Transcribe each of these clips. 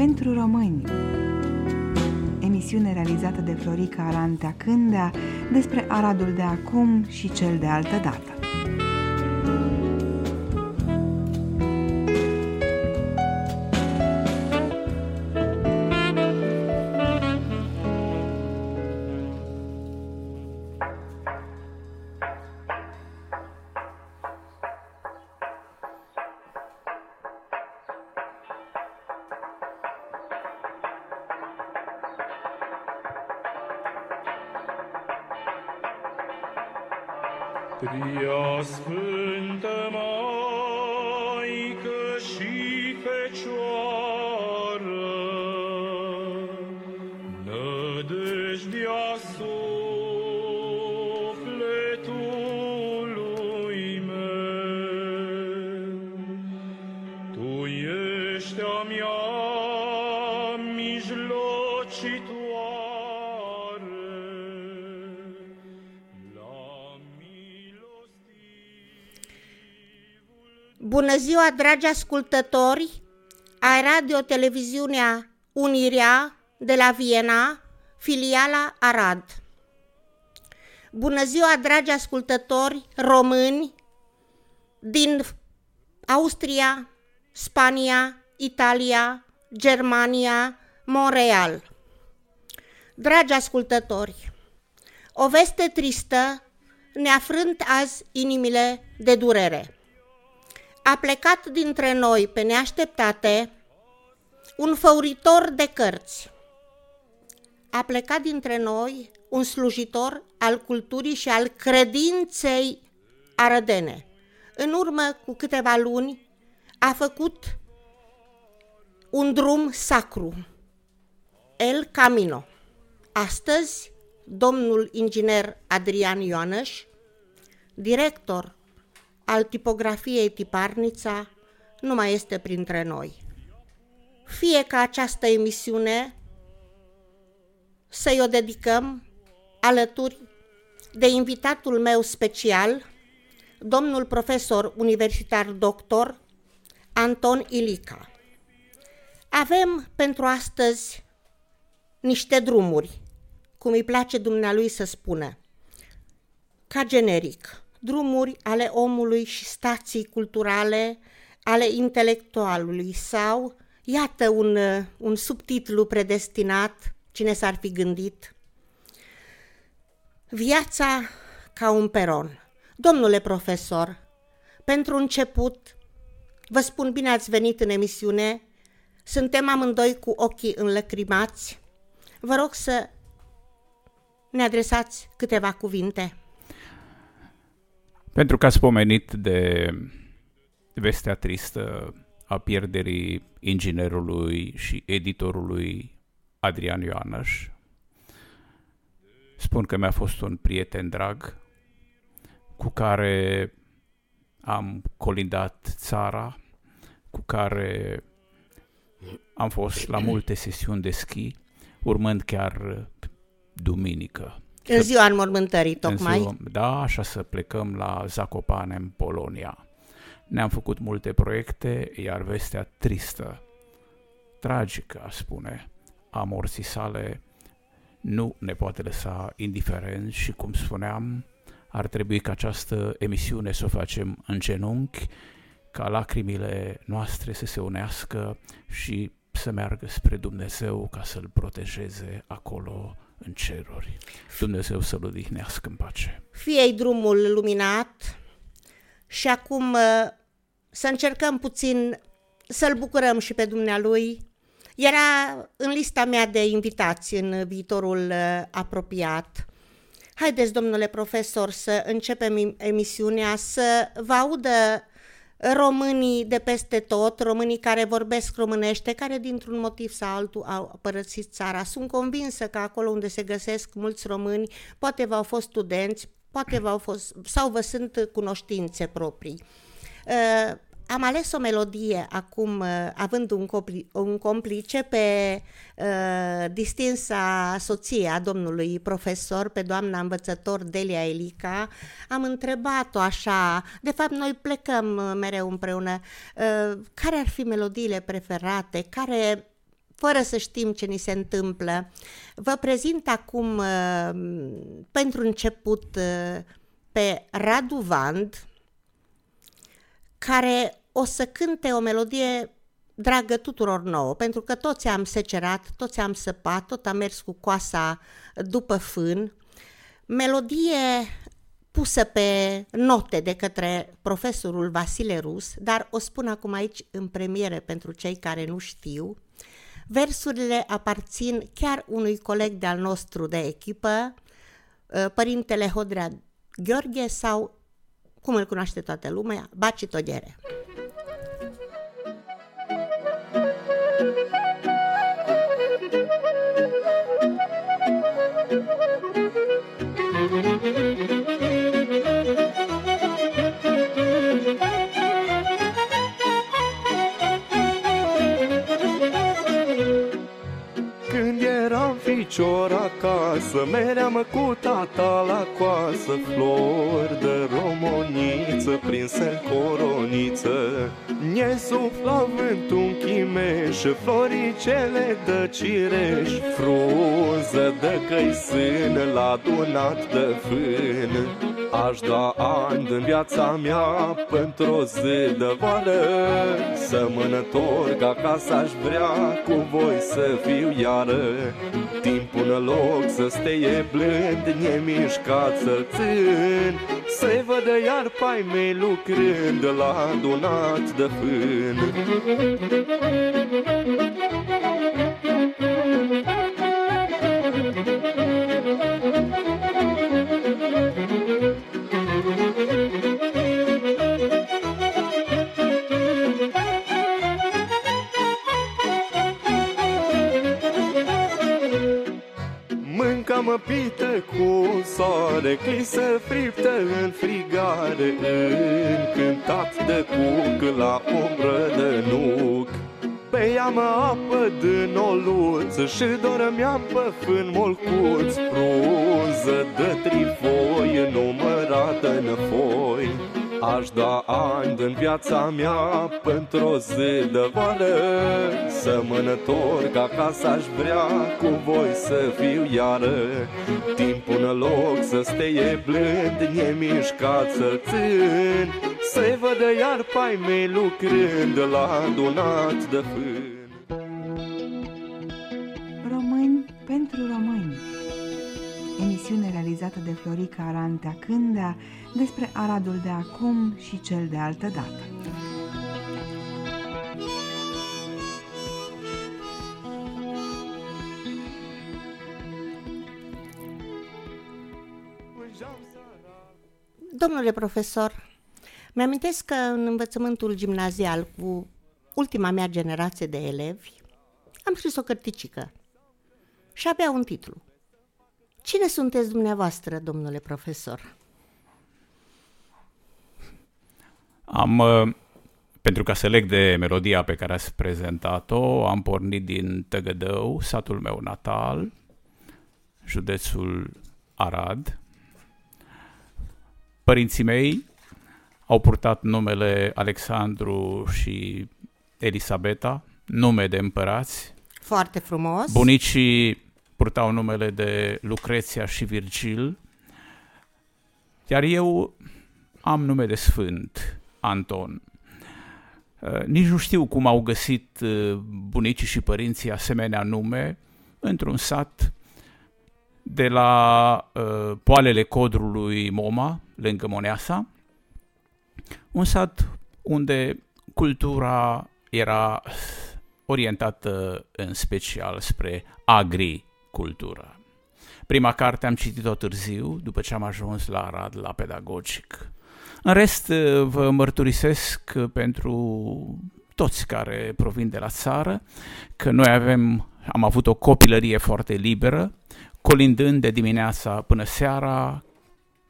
pentru români. Emisiune realizată de Florica Arantea Cândea despre Aradul de acum și cel de altă dată. Ziua, dragi ascultători ai radio-televiziunea Unirea de la Viena, filiala Arad. Bună ziua, dragi ascultători români din Austria, Spania, Italia, Germania, Montreal. Dragi ascultători, o veste tristă ne afrânt azi inimile de durere a plecat dintre noi pe neașteptate un făuritor de cărți. A plecat dintre noi un slujitor al culturii și al credinței arădene. În urmă cu câteva luni a făcut un drum sacru, El Camino. Astăzi, domnul inginer Adrian Ioanăș, director al tipografiei Tiparnița nu mai este printre noi. Fie ca această emisiune să-i o dedicăm alături de invitatul meu special, domnul profesor universitar doctor Anton Ilica. Avem pentru astăzi niște drumuri, cum îi place dumnealui să spună, ca generic drumuri ale omului și stații culturale ale intelectualului sau, iată un, un subtitlu predestinat, cine s-ar fi gândit, Viața ca un peron. Domnule profesor, pentru început, vă spun bine ați venit în emisiune, suntem amândoi cu ochii înlăcrimați. Vă rog să ne adresați câteva cuvinte. Pentru că ați pomenit de vestea tristă a pierderii inginerului și editorului Adrian Ioanăș, spun că mi-a fost un prieten drag cu care am colindat țara, cu care am fost la multe sesiuni de schi, urmând chiar duminică în ziua înmormântării, tocmai. În ziua, da, așa să plecăm la Zacopane, în Polonia. Ne-am făcut multe proiecte, iar vestea tristă, tragică, aș spune, a morții sale nu ne poate lăsa indiferent și, cum spuneam, ar trebui ca această emisiune să o facem în genunchi, ca lacrimile noastre să se unească și să meargă spre Dumnezeu ca să-L protejeze acolo în ceruri. Dumnezeu să-l odihnească în pace. fie drumul luminat și acum uh, să încercăm puțin să-l bucurăm și pe dumnealui. Era în lista mea de invitați în viitorul uh, apropiat. Haideți, domnule profesor, să începem emisiunea, să vă audă românii de peste tot, românii care vorbesc românește, care dintr-un motiv sau altul au părăsit țara. Sunt convinsă că acolo unde se găsesc mulți români, poate v-au fost studenți, poate v-au fost, sau vă sunt cunoștințe proprii. Uh, am ales o melodie acum, uh, având un, compli- un complice pe uh, distinsa soție a domnului profesor, pe doamna învățător Delia Elica. Am întrebat-o așa, de fapt noi plecăm uh, mereu împreună, uh, care ar fi melodiile preferate, care fără să știm ce ni se întâmplă. Vă prezint acum, uh, pentru început, uh, pe Radu Vand, care o să cânte o melodie dragă tuturor nouă, pentru că toți am secerat, toți am săpat, tot am mers cu coasa după fân. Melodie pusă pe note de către profesorul Vasile Rus, dar o spun acum aici în premiere pentru cei care nu știu. Versurile aparțin chiar unui coleg de-al nostru de echipă, uh, părintele Hodrea Gheorghe sau, cum îl cunoaște toată lumea, Baci Toghere. ficior acasă Meream cu tata la coasă Flori de romoniță Prinse în coroniță Ne sufla vântul în chimeș Floricele de cireș Frunză de căisin La dunat de fân. Aș da ani din viața mea pentru o zi de vară Să mă întorc acasă aș vrea cu voi să fiu iară. Timpul în loc să steie blând, nemișcat să țin Să-i vădă iar pai mei lucrând la adunat de fân soare, clisă friptă în frigare Încântat de cuc la umbră de nuc. Beam apă din oluță și dormeam pe fân molcuț. Frunză de trifoi numărată în foi Aș da ani din viața mea pentru o zi de vară Să mă întorc acasă aș vrea cu voi să fiu iară. Timpul în loc să steie blând, nemișcat să țin Să-i vădă iar pai mei lucrând la adunat de fân realizată de Florica Arantea Cândea despre Aradul de acum și cel de altă dată. Domnule profesor, mi-amintesc că în învățământul gimnazial cu ultima mea generație de elevi am scris o cărticică și avea un titlu. Cine sunteți dumneavoastră, domnule profesor? Am, uh, pentru ca să leg de melodia pe care ați prezentat-o, am pornit din Tăgădău, satul meu natal, județul Arad. Părinții mei au purtat numele Alexandru și Elisabeta, nume de împărați. Foarte frumos. Bunicii purtau numele de Lucreția și Virgil, iar eu am nume de sfânt, Anton. Uh, nici nu știu cum au găsit uh, bunicii și părinții asemenea nume într-un sat de la uh, poalele codrului Moma, lângă Moneasa, un sat unde cultura era orientată în special spre agricultură. Prima carte am citit-o târziu, după ce am ajuns la Arad, la pedagogic. În rest, vă mărturisesc pentru toți care provin de la țară că noi avem, am avut o copilărie foarte liberă, colindând de dimineața până seara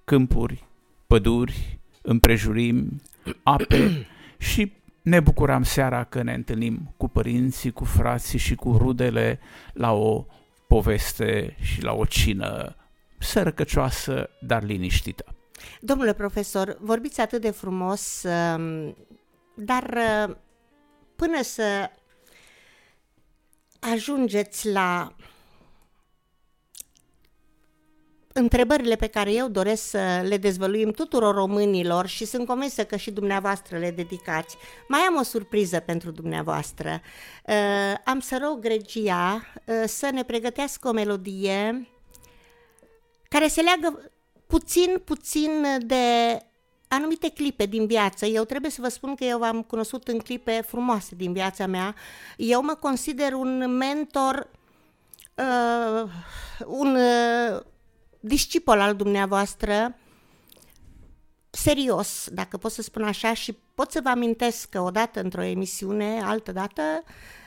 câmpuri, păduri, împrejurim, ape și ne bucuram seara că ne întâlnim cu părinții, cu frații și cu rudele la o poveste și la o cină sărăcăcioasă, dar liniștită. Domnule profesor, vorbiți atât de frumos, um, dar uh, până să ajungeți la întrebările pe care eu doresc să le dezvăluim tuturor românilor și sunt convinsă că și dumneavoastră le dedicați. Mai am o surpriză pentru dumneavoastră. Uh, am să rog regia uh, să ne pregătească o melodie care se leagă puțin, puțin de anumite clipe din viață. Eu trebuie să vă spun că eu v-am cunoscut în clipe frumoase din viața mea. Eu mă consider un mentor, uh, un uh, discipol al dumneavoastră, serios, dacă pot să spun așa, și pot să vă amintesc că odată într-o emisiune, altă dată,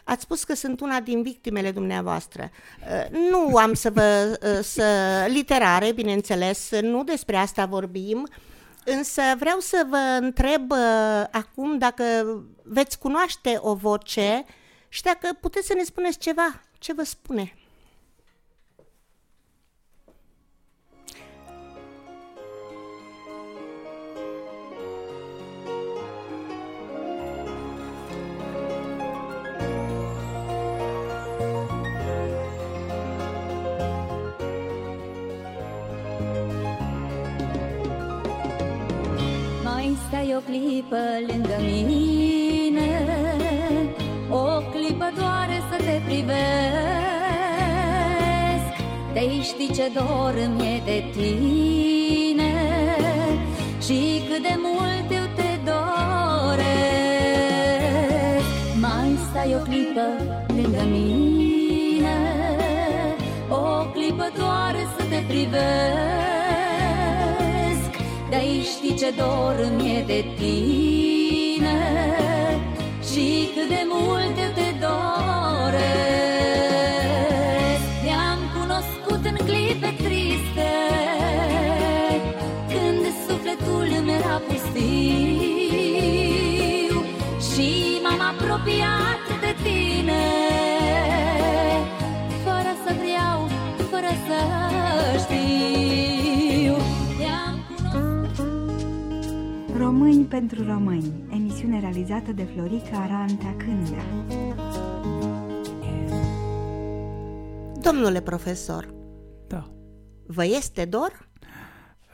ați spus că sunt una din victimele dumneavoastră. Uh, nu am să vă... Uh, să literare, bineînțeles, nu despre asta vorbim, însă vreau să vă întreb uh, acum dacă veți cunoaște o voce și dacă puteți să ne spuneți ceva. Ce vă spune? O clipă lângă mine O clipă doar să te privesc. Te știi ce dor îmi e de tine Și cât de mult eu te doresc. Mai stai o clipă lângă mine O clipă doar să te privesc de-ai ști ce dor îmi e de tine Și cât de mult eu te doresc. Te-am cunoscut în clipe triste Când sufletul îmi era pustiu Și m-am apropiat Români pentru români, emisiune realizată de Florica Arantea Cândea. Domnule profesor, Da. vă este dor?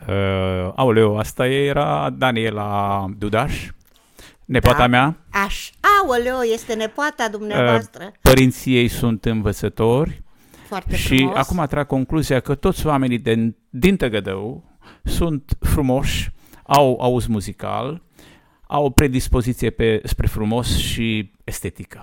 Uh, aoleu, asta era Daniela Dudaș, nepoata Da. mea. Aș. Aoleo, este nepoata dumneavoastră. Uh, părinții ei sunt învățători Foarte și frumos. acum trag concluzia că toți oamenii din, din Tăgădău sunt frumoși, au auz muzical, au o predispoziție pe, spre frumos și estetică.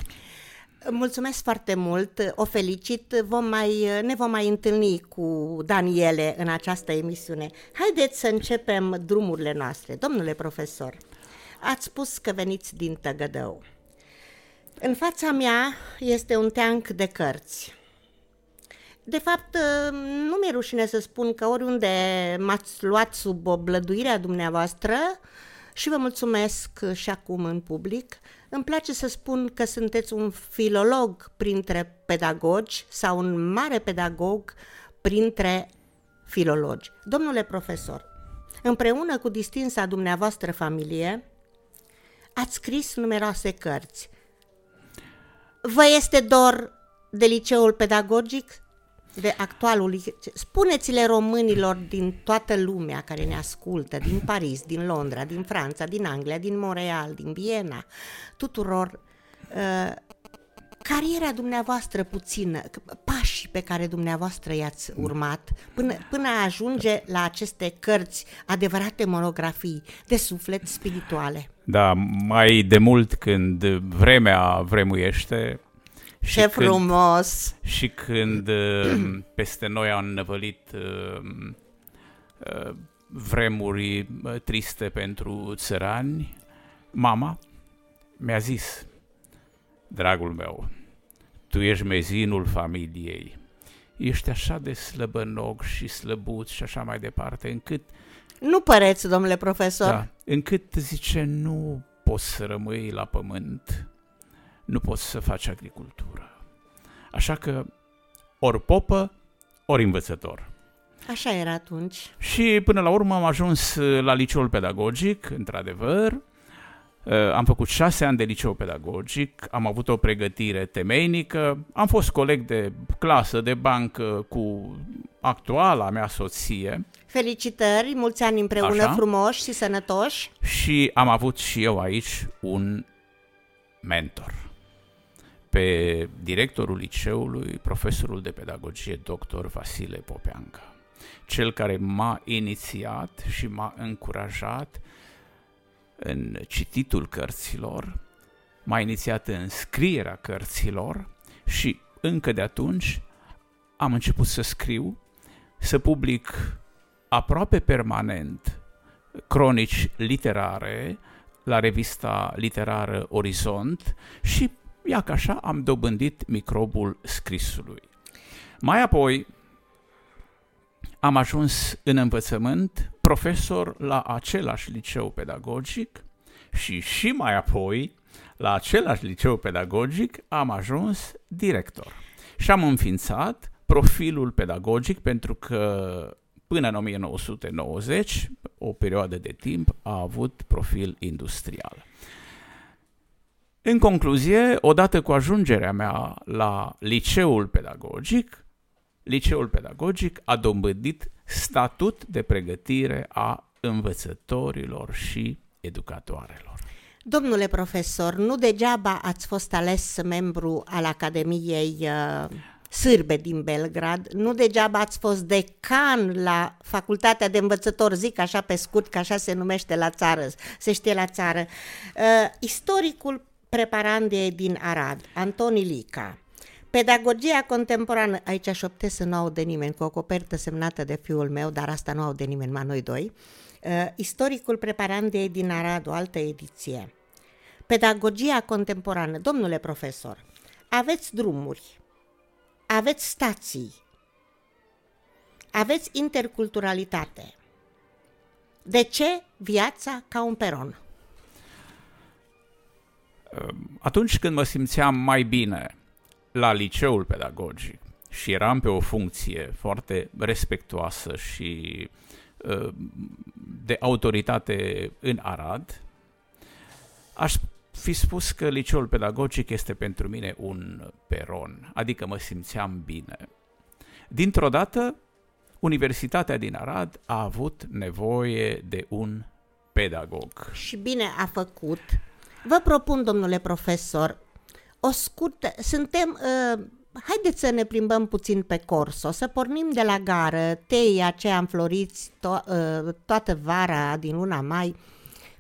Mulțumesc foarte mult, o felicit, vom mai, ne vom mai întâlni cu Daniele în această emisiune. Haideți să începem drumurile noastre. Domnule profesor, ați spus că veniți din Tăgădău. În fața mea este un teanc de cărți. De fapt, nu mi-e rușine să spun că oriunde m-ați luat sub oblăduirea dumneavoastră și vă mulțumesc și acum în public, îmi place să spun că sunteți un filolog printre pedagogi sau un mare pedagog printre filologi. Domnule profesor, împreună cu distinsa dumneavoastră familie, ați scris numeroase cărți. Vă este dor de liceul pedagogic? De actualul liceu? Spuneți-le românilor din toată lumea care ne ascultă, din Paris, din Londra, din Franța, din Anglia, din Montreal, din Viena, tuturor, uh, cariera dumneavoastră puțină, pașii pe care dumneavoastră i-ați urmat până, până a ajunge la aceste cărți, adevărate monografii de suflet spirituale. Da, mai de mult când vremea vremuiește și Ce când, frumos! și când uh, peste noi au înnăvălit uh, uh, vremuri uh, triste pentru țărani, mama mi-a zis, dragul meu, tu ești mezinul familiei, ești așa de slăbănog și slăbuț și așa mai departe, încât Nu păreți, domnule profesor. da, încât zice, nu poți să rămâi la pământ, nu poți să faci agricultură. Așa că ori popă, ori învățător. Așa era atunci. Și până la urmă am ajuns uh, la liceul pedagogic, într-adevăr, Uh, am făcut șase ani de liceu pedagogic, am avut o pregătire temeinică, am fost coleg de clasă, de bancă cu actuala mea soție Felicitări, mulți ani împreună, Așa. frumoși și sănătoși. și am avut și eu aici un mentor. Pe directorul liceului, profesorul de pedagogie, dr. Vasile Popeanca, cel care m-a inițiat și m-a încurajat în cititul cărților, m-a inițiat în scrierea cărților și încă de atunci am început să scriu, să public aproape permanent cronici literare la revista literară Orizont și ia că așa am dobândit microbul scrisului. Mai apoi am ajuns în învățământ profesor la același liceu pedagogic și și mai apoi la același liceu pedagogic am ajuns director. Și am înființat profilul pedagogic pentru că până în 1990, o perioadă de timp, a avut profil industrial. În concluzie, odată cu ajungerea mea la liceul pedagogic, liceul pedagogic a dobândit statut de pregătire a învățătorilor și educatoarelor. Domnule profesor, nu degeaba ați fost ales membru al Academiei uh, Sârbe din Belgrad, nu degeaba ați fost decan la Facultatea de Învățător, zic așa pe scurt, că așa se numește la țară, se știe la țară. Uh, istoricul preparandei din Arad, Antoni Lica, Pedagogia contemporană, aici șoptesc să nu de nimeni, cu o copertă semnată de fiul meu, dar asta nu de nimeni, ma noi doi. Uh, istoricul preparandei din Arad, o altă ediție. Pedagogia contemporană, domnule profesor, aveți drumuri, aveți stații, aveți interculturalitate. De ce viața ca un peron? Atunci când mă simțeam mai bine la liceul pedagogic și eram pe o funcție foarte respectuoasă și uh, de autoritate în Arad, aș fi spus că liceul pedagogic este pentru mine un peron, adică mă simțeam bine. Dintr-o dată, Universitatea din Arad a avut nevoie de un pedagog. Și bine a făcut. Vă propun, domnule profesor, o scurtă... Suntem... Uh, haideți să ne plimbăm puțin pe Corso, să pornim de la gară, teii aceia înfloriți to- uh, toată vara din luna mai.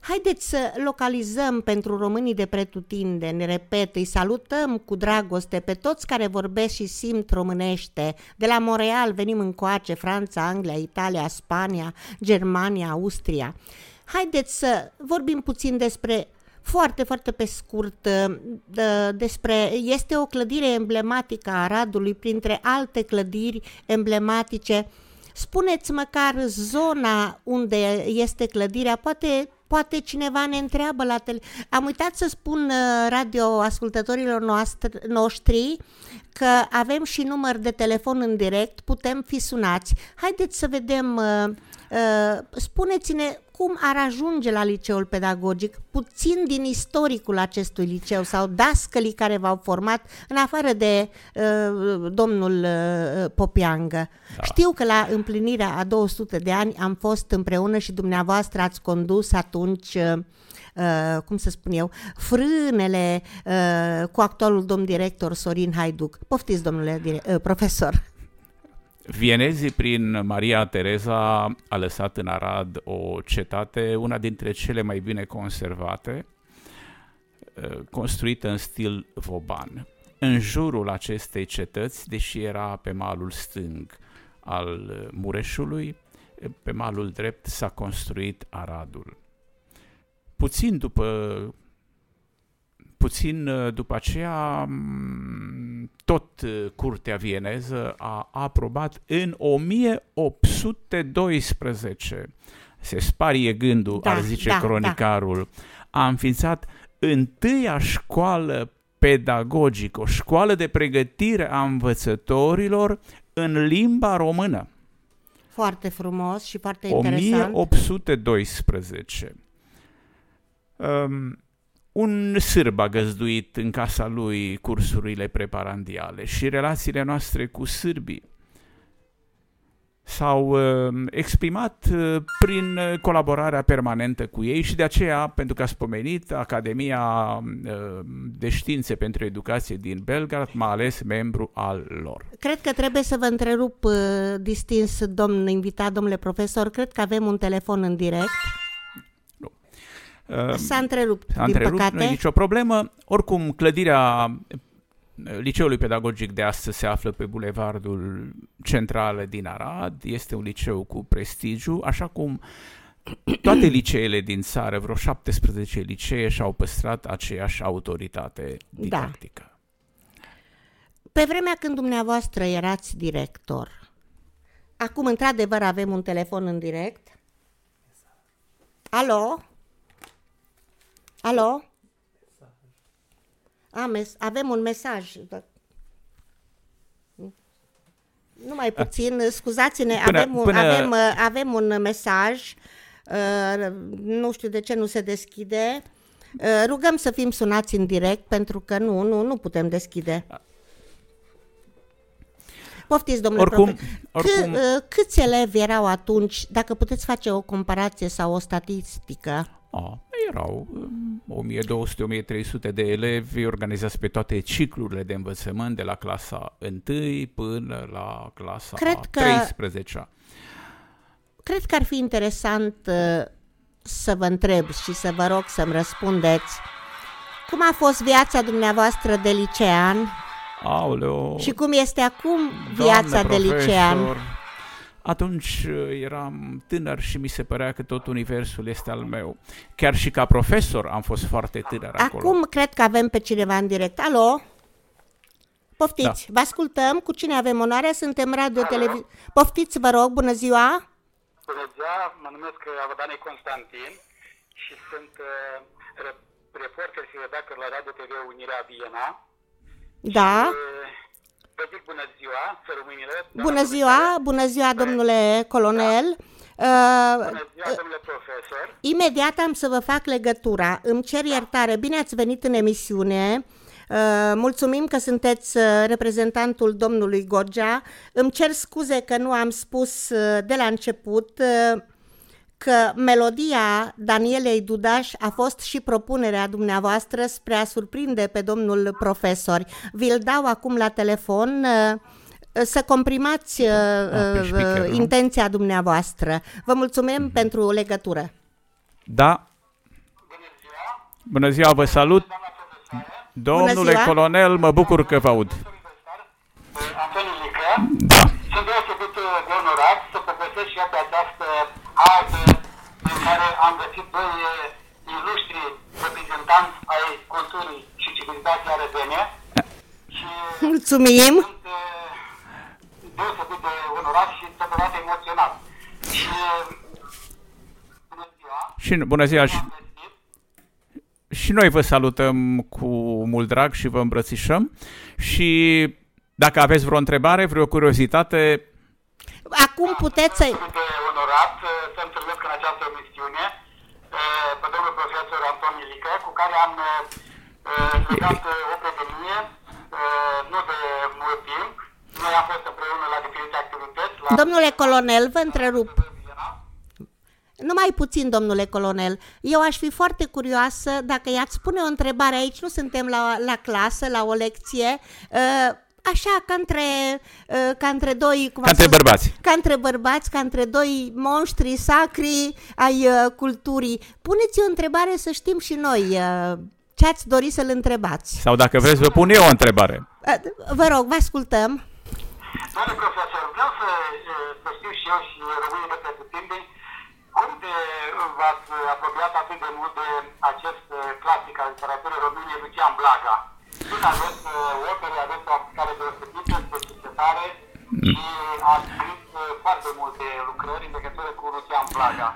Haideți să localizăm pentru românii de pretutindeni, repet, îi salutăm cu dragoste pe toți care vorbesc și simt românește. De la Montreal venim încoace, Franța, Anglia, Italia, Spania, Germania, Austria. Haideți să vorbim puțin despre foarte, foarte pe scurt, de, despre, este o clădire emblematică a Aradului, printre alte clădiri emblematice. Spuneți măcar zona unde este clădirea, poate poate cineva ne întreabă la tele... Am uitat să spun radio ascultătorilor noastre, noștri că avem și număr de telefon în direct, putem fi sunați. Haideți să vedem, uh, uh, spuneți-ne cum ar ajunge la liceul pedagogic, puțin din istoricul acestui liceu sau dascălii care v-au format, în afară de uh, domnul uh, Popiangă. Da. Știu că la împlinirea a 200 de ani am fost împreună și dumneavoastră ați condus atunci uh, Uh, cum să spun eu, frânele uh, cu actualul domn director Sorin Haiduc. Poftiți, domnule dire- uh, profesor! Vienezii, prin Maria Tereza, a lăsat în Arad o cetate, una dintre cele mai bine conservate, uh, construită în stil voban. În jurul acestei cetăți, deși era pe malul stâng al Mureșului, pe malul drept s-a construit Aradul. Puțin după puțin uh, după aceea, tot uh, curtea vieneză a aprobat în 1812, se sparie gândul, Da, ar zice da, cronicarul, a înființat întâia școală pedagogică, o școală de pregătire a învățătorilor în limba română. Foarte frumos și foarte interesant. 1812. Um, un sârb a găzduit în casa lui cursurile preparandiale și relațiile noastre cu sârbii s-au uh, exprimat uh, prin uh, colaborarea permanentă cu ei și de aceea, pentru că a spomenit, Academia uh, de Științe pentru Educație din Belgrad m-a ales membru al lor. Cred că trebuie să vă întrerup, uh, distins domn invitat, domnule profesor, cred că avem un telefon în direct. Uh, S-a întrerupt, a din întrerupt, păcate. nu e nicio problemă. Oricum, clădirea uh, Liceului Pedagogic de astăzi se află pe bulevardul central din Arad. Este un liceu cu prestigiu, așa cum toate liceele din țară, vreo 17 licee, și-au păstrat aceeași autoritate didactică. Pe vremea când dumneavoastră erați director, acum într-adevăr avem un telefon în direct. Alo? Alo? A, mes- avem un mesaj. Da. Numai puțin, scuzați-ne, Până- avem, un, până- avem, uh, avem un mesaj, uh, nu știu de ce nu se deschide. Uh, Rugăm să fim sunați în direct, pentru că nu, nu, nu putem deschide. Poftiți, domnule Oricum- profesor. oricum- Câ, uh, câți elevi erau atunci, dacă puteți face o comparație sau o statistică? A, erau um, 1200-1300 de elevi organizați pe toate ciclurile de învățământ, de la clasa 1 până la clasa Cred a că- 13 Cred că ar fi interesant uh, să vă întreb și să vă rog să-mi răspundeți. Cum a fost viața dumneavoastră de licean? Aoleo, și cum este acum doamnă viața de profesor, licean. Atunci uh, eram tânăr și mi se părea că tot universul este al meu. Chiar și ca profesor am fost foarte tânăr acolo. Acum cred că avem pe cineva în direct. Alo? Poftiți, vă ascultăm. Cu cine avem onoarea? Suntem radio televiziune. Poftiți, vă rog, bună ziua! Bună ziua, mă numesc uh, Avadane Constantin și sunt uh, re- reporter și redactor la Radio TV Unirea Viena. Da? Uh, Vă zic bună ziua, să rămâinile. Bună ziua, bună ziua, domnule colonel. Uh, Bună ziua, domnule profesor. Imediat am să vă fac legătura. Îmi cer iertare. Bine ați venit în emisiune. Uh, mulțumim că sunteți uh, reprezentantul domnului Gorgia. Îmi cer scuze că nu am spus uh, de la început uh, că melodia Danielei Dudaș a fost și propunerea dumneavoastră spre a surprinde pe domnul profesor. Vi-l dau acum la telefon uh, să comprimați uh, pe uh, speaker, nu? intenția dumneavoastră. Vă mulțumim pentru legătură. Da. Bună ziua, vă salut. Domnule ziua. colonel, mă bucur că vă aud. Uh, Antoni Lică. Da. Sunt deosebit uh, de onorat să povestesc și eu pe această hartă în care am găsit doi uh, ilustri reprezentanți ai culturii și civilizației arădene și Mulțumim! sunt uh, deosebit de onorat și totodată emoționat. Și uh, bună ziua, Și bună ziua și, am găsit. și noi vă salutăm cu mult drag și vă îmbrățișăm. Și dacă aveți vreo întrebare, vreo curiozitate, Acum puteți să... Sunt de onorat uh, să întâlnesc în această emisiune uh, pe domnul profesor Anton Ilică, cu care am uh, uh, legat uh, o prietenie uh, nu de mult timp. Noi am fost împreună la diferite activități. La Domnule colonel, vă întrerup. Viena. Numai puțin, domnule colonel. Eu aș fi foarte curioasă dacă i-ați pune o întrebare aici, nu suntem la, la clasă, la o lecție, uh, așa ca între, uh, ca între doi... Cum ca a între spus- bărbați. Ca între bărbați, ca între doi monștri sacri ai uh, culturii. Puneți o întrebare să știm și noi uh, ce ați dori să-l întrebați. Sau dacă vreți, vă pun eu o întrebare. Uh, vă rog, vă ascultăm. Doamne profesor, vreau să, uh, să știu și eu și rămâne de pretutindeni cum de v-ați apropiat atât de mult de acest uh, clasic al literaturii române, Lucian Blaga. Sunt aveți uh, opere, aveți o aplicare deosebită, specificare și ați scris uh, foarte multe lucrări în legătură cu Lucian Blaga.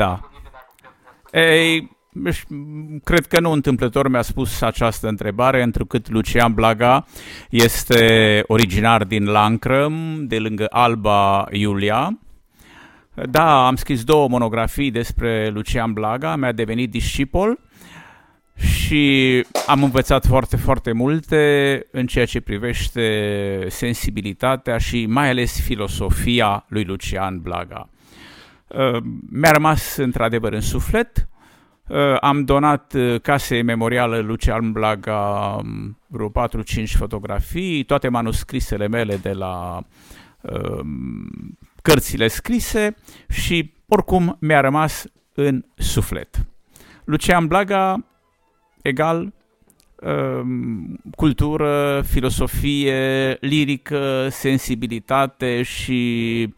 Da. Dacă puteți să ne Ei, își- cred că nu întâmplător mi-a spus această întrebare, întrucât Lucian Blaga este originar din Lancrăm, de lângă Alba Iulia. Da, am scris două monografii despre Lucian Blaga, mi-a devenit discipol și am învățat foarte, foarte multe în ceea ce privește sensibilitatea și mai ales filosofia lui Lucian Blaga. Uh, mi-a rămas într-adevăr în suflet. Uh, am donat uh, casei memorială Lucian Blaga um, vreo 4-5 fotografii, toate manuscrisele mele de la um, cărțile scrise și oricum mi-a rămas în suflet. Lucian Blaga egal um, cultură, filosofie, lirică, sensibilitate și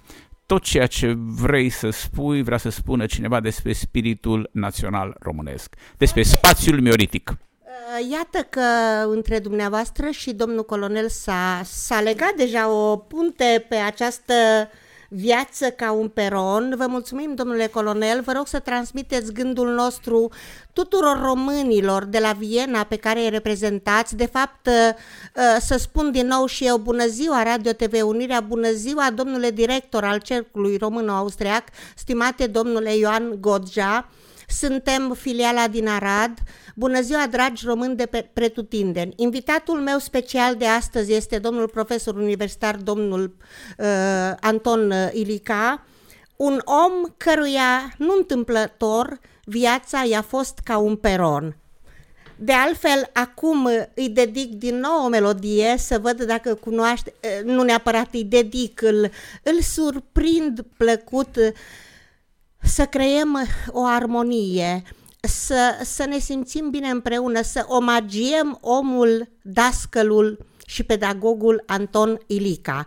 tot ceea ce vrei să spui, vrea să spună cineva despre spiritul național românesc, despre spațiul mioritic. Uh, iată că între dumneavoastră și domnul colonel s-a, s-a legat deja o punte pe această uh, viață ca un peron. Vă mulțumim, domnule colonel, vă rog să transmiteți gândul nostru tuturor românilor de la Viena pe care îi reprezentați. De fapt, uh, uh, să spun din nou și eu, bună ziua Radio TV Unirea, bună ziua domnule director al Cercului Român-Austriac, stimate domnule Ioan Godja, suntem filiala din Arad. Bună ziua, dragi români de pretutindeni! Invitatul meu special de astăzi este domnul profesor universitar, domnul uh, Anton uh, Ilica, un om căruia, nu întâmplător, viața i-a fost ca un peron. De altfel, acum îi dedic din nou o melodie să văd dacă cunoaște, uh, nu neapărat îi dedic, îl, îl surprind plăcut să creăm o armonie, să, să ne simțim bine împreună, să omagiem omul, dascălul și pedagogul Anton Ilica.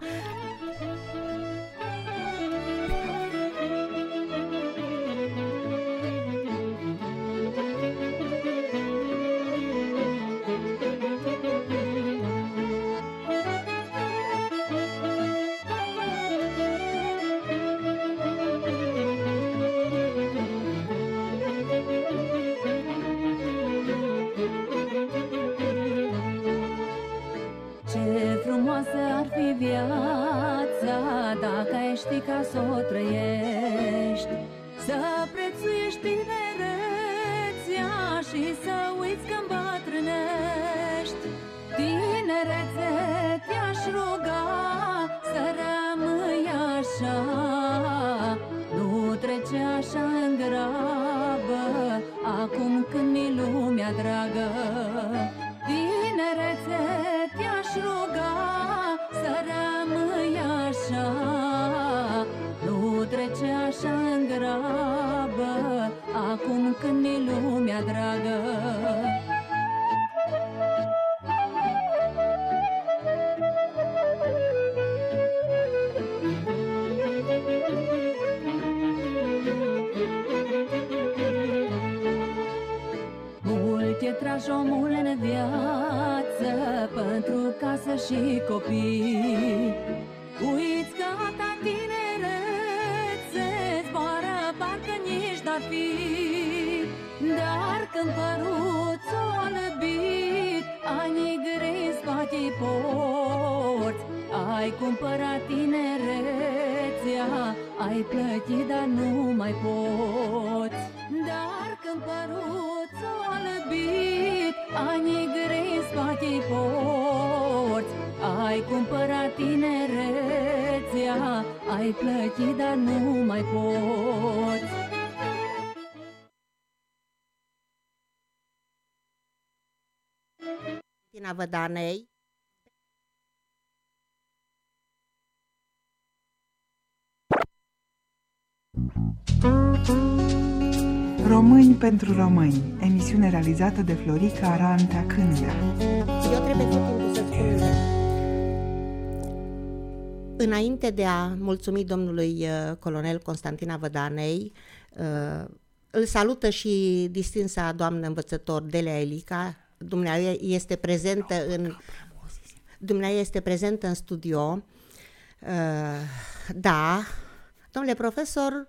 Dacă ai ști ca să o trăiești Să prețuiești tinerețea Și să uiți că îmbătrânești. Tinerețe te-aș ruga Să rămâi așa Nu trece așa în grabă Acum când mi lumea dragă. Tinerețe grabă Acum când mi lumea dragă. Tragi omul în viață Pentru casă și copii nici n-ar fi Dar când păruțul lăbit Anii grei spate porți. Ai cumpărat tinerețea Ai plătit, dar nu mai poți. Dar când păruțul albit Anii grei spate porți. Ai cumpărat tinerețea Ai plătit, dar nu mai poți Tina Vădanei Români pentru români, emisiune realizată de Florica Arantea Cândea. Eu trebuie tot timpul să spun Înainte de a mulțumi domnului uh, colonel Constantina Vădanei, uh, îl salută și distinsa doamnă învățător Delia Elica, dumneavoastră este prezentă în dumneavoastră este prezentă în studio. Uh, da, domnule profesor,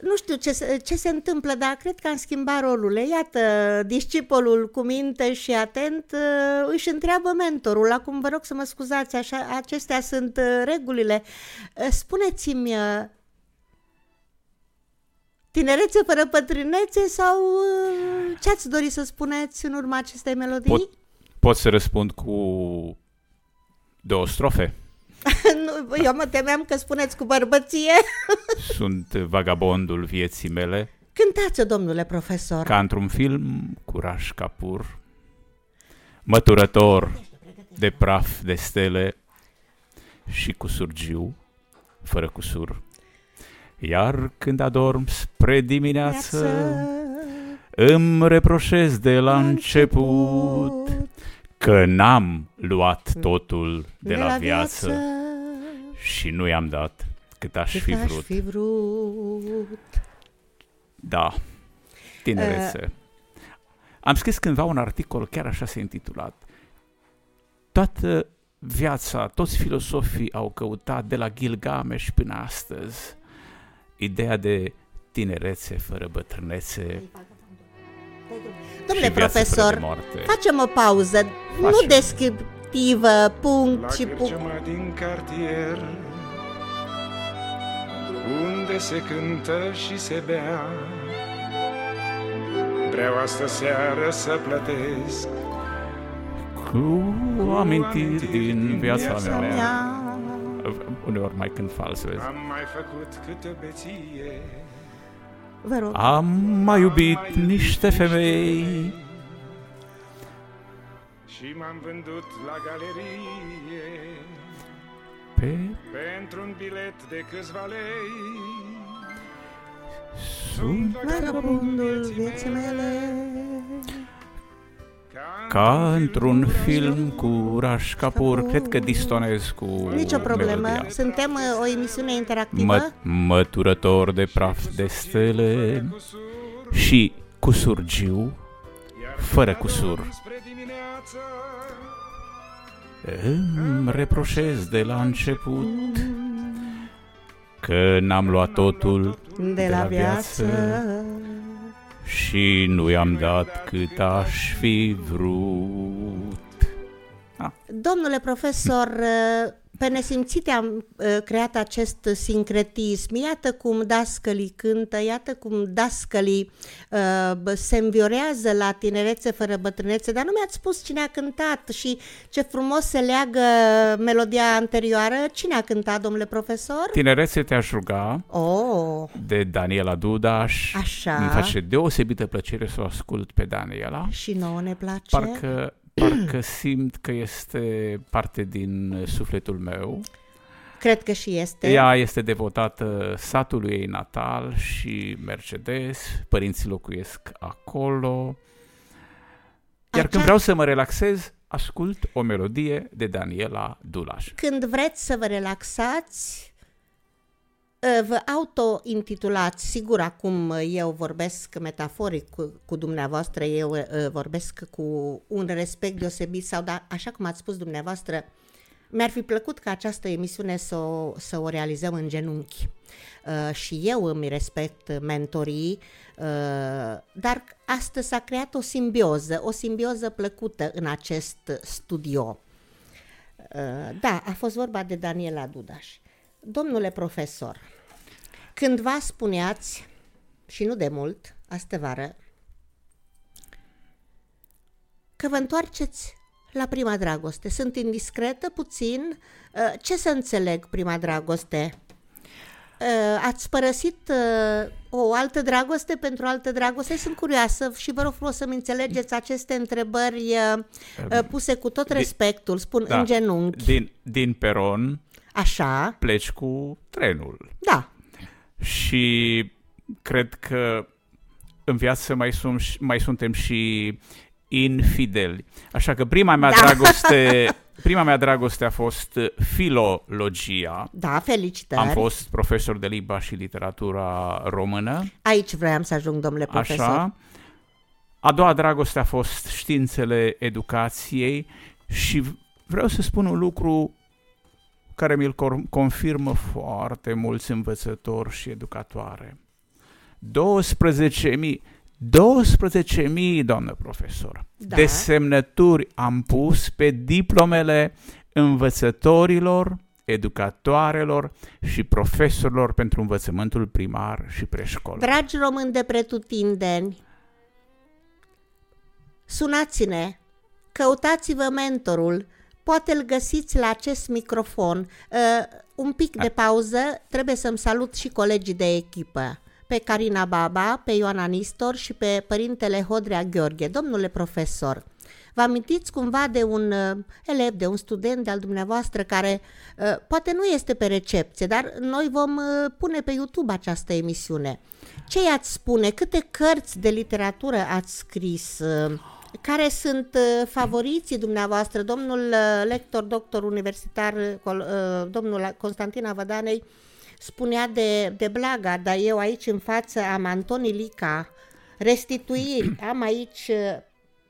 nu știu ce se, ce se întâmplă, dar cred că am schimbat rolurile. Iată, discipolul cu minte și atent uh, își întreabă mentorul. Acum vă rog să mă scuzați, așa, acestea sunt uh, regulile. Uh, spuneți-mi, Tinerețe fără bătrânețe sau uh, ce ați dori să spuneți în urma acestei melodii? Pot, pot să răspund cu două strofe. nu, eu mă temeam că spuneți cu bărbăție. Sunt vagabondul vieții mele, Cântați-o, domnule profesor. ca într-un film cu Raj Kapoor, măturător de praf de stele și cu surgiu, fără cusur. Iar când adorm spre dimineață, îmi reproșez de la început că n-am luat totul de, la, viață, și nu i-am dat cât aș cât fi aș vrut. fi vrut. Da, tinerețe. Am scris cândva un articol, chiar așa se intitulat. Toată viața, toți filosofii au căutat de la Gilgamesh până astăzi ideea de tinerețe fără bătrânețe Domnule și viață fără profesor, de moarte. facem o pauză, nu Facem. descriptivă, punct La și punct. cârciuma din cartier Unde se cântă și se bea Vreau astă seară să plătesc Cu amintiri din viața viața mea. Ia. Uneori mai cânt fals, vezi. Am mai făcut câte beție Vă rog. Am mai iubit niște femei Și m-am vândut la galerie pe Pentru un bilet de câțiva lei sunt Vagabondul vieții mele. Ca într-un film cu Raj Kapoor. Cred că distonez cu Nicio problemă. melodia. Suntem uh, o emisiune interactivă. Mă, măturător de praf de stele și cu surgiu, fără cusur. Spre dimineață Îmi reproșez de la început că n-am luat totul de la viață. Și nu i-am dat cât aș fi vrut. Domnule profesor, uh, pe nesimțite am uh, creat acest sincretism. Iată cum dascălii cântă, iată cum dascălii uh, bă, se înviorează la tinerețe fără bătrânețe, dar nu mi-ați spus cine a cântat și ce frumos se leagă melodia anterioară. Cine a cântat, domnule profesor? Tinerețe te-aș ruga Oh, de Daniela Dudaș. Așa. Mi face deosebită plăcere să o ascult pe Daniela. și nouă ne place. Parcă, parcă simt că este parte din sufletul meu. Cred că și este. Ea este devotată satului ei natal și Mercedes, părinții locuiesc acolo. Iar Acea- când vreau să mă relaxez, ascult o melodie de Daniela Dulaș. Când vreți să vă relaxați, uh, vă auto-intitulați, sigur acum uh, eu vorbesc metaforic cu, cu dumneavoastră, eu uh, vorbesc cu un respect deosebit sau da, așa cum ați spus dumneavoastră, mi-ar fi plăcut ca această emisiune să o, să o realizăm în genunchi. Uh, și eu îmi respect mentorii, uh, dar astăzi s-a creat o simbioză, o simbioză plăcută în acest studio. Uh, Da, a fost vorba de Daniela Dudaș. Domnule profesor, cândva spuneați, și nu de mult, astă vară, că vă întoarceți la prima dragoste. Sunt indiscretă puțin. Uh, Ce să înțeleg prima dragoste? Uh, Ați părăsit uh, o altă dragoste pentru o altă dragoste? Sunt curioasă și vă rog frumos să-mi înțelegeți aceste întrebări uh, uh, puse cu tot respectul, spun în genunchi. Din, din peron Așa, pleci cu trenul. da. Și cred că în viață mai, sunt, mai suntem și infideli. Așa că prima mea Da. dragoste, prima mea dragoste a fost filologia. Da, felicitări. Am fost profesor de limba și literatura română. Aici vreau să ajung, domnule profesor. Așa. A doua dragoste a fost științele educației și v- vreau să spun un lucru care mi-l cor- confirmă foarte mulți învățători și educatoare. 12.000 12.000, doamnă profesor, Da. de semnături am pus pe diplomele învățătorilor educatoarelor și profesorilor pentru învățământul primar și preșcolar. Dragi români de pretutindeni, sunați-ne, căutați-vă mentorul, poate îl găsiți la acest microfon. Uh, un pic de pauză, trebuie să-mi salut și colegii de echipă, pe Carina Baba, pe Ioana Nistor și pe părintele Hodrea Gheorghe. Domnule profesor, Vă amintiți cumva de un uh, elev, de un student de-al dumneavoastră care uh, poate nu este pe recepție, dar noi vom uh, pune pe YouTube această emisiune. Ce i-ați spune? Câte cărți de literatură ați scris? Uh, care sunt uh, favoriții dumneavoastră? Domnul uh, lector, doctor universitar, uh, uh, domnul Constantin Avădanei, spunea de, de Blaga, dar eu aici în față am Antoni Lica, restituiri, am aici uh,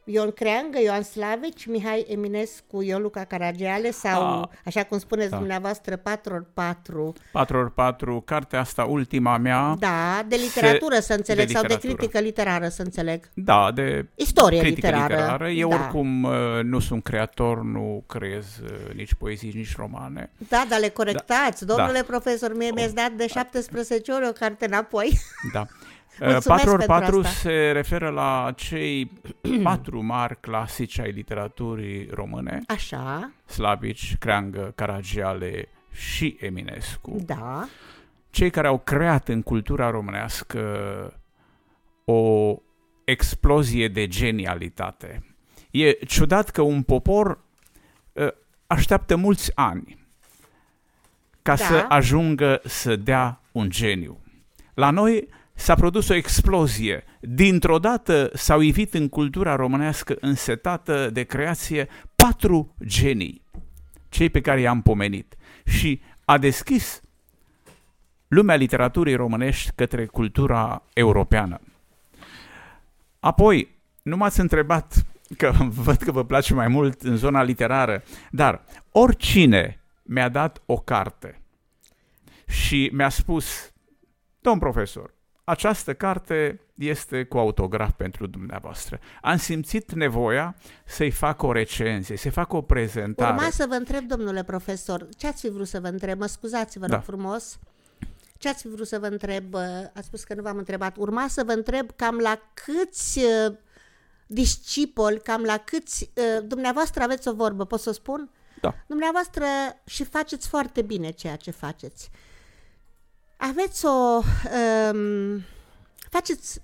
Ion Creangă, Ioan Slavici, Mihai Eminescu, Ion Luca Caragiale sau, Ah, așa cum spuneți da. dumneavoastră, 4x4. 4x4, cartea asta ultima mea, Da, de literatură Se- să înțeleg, de sau de literatură. critică literară să înțeleg. da, de Istorie critică literară. literară. Eu da. oricum uh, nu sunt creator, nu creez uh, nici poezii, nici romane. Da, dar le corectați. Da. Domnule Da. profesor, mie mi-ați dat de 17 ori o carte înapoi. Da. Mulțumesc 4x4 pentru asta. se referă la cei patru mari clasici ai literaturii române, Așa, Slavici, Creangă, Caragiale și Eminescu. da. cei care au creat în cultura românească o explozie de genialitate. E ciudat că un popor uh, așteaptă mulți ani ca Da. să ajungă să dea un geniu. La noi s-a produs o explozie. Dintr-o dată s-au ivit în cultura românească însetată de creație patru genii, cei pe care i-am pomenit. Și a deschis lumea literaturii românești către cultura europeană. Apoi, nu m-ați întrebat, că văd că vă place mai mult în zona literară, dar oricine mi-a dat o carte și mi-a spus, domn profesor, această carte este cu autograf pentru dumneavoastră. Am simțit nevoia să-i fac o recenzie, să-i fac o prezentare. Urma să vă întreb, domnule profesor, ce ați fi vrut să vă întreb? Mă scuzați, vă rog Da. frumos. Ce ați fi vrut să vă întreb? Uh, Ați spus că nu v-am întrebat. Urma să vă întreb cam la câți uh, discipoli, cam la câți... uh, Dumneavoastră aveți o vorbă, pot să o spun? Da. Dumneavoastră și faceți foarte bine ceea ce faceți. Aveți o... Um, faceți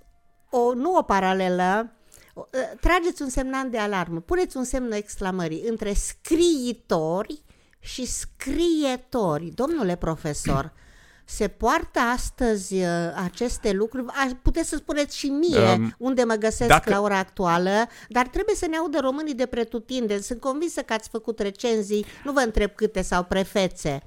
o, nu o paralelă, o, uh, trageți un semnal de alarmă, puneți un semn exclamării între scriitori și scrietori. Domnule profesor, se poartă astăzi uh, aceste lucruri? Aș puteți să spuneți și mie Um, unde mă găsesc dacă- la ora actuală, dar trebuie să ne audă românii de pretutindeni. Sunt convinsă că ați făcut recenzii, nu vă întreb câte sau prefețe.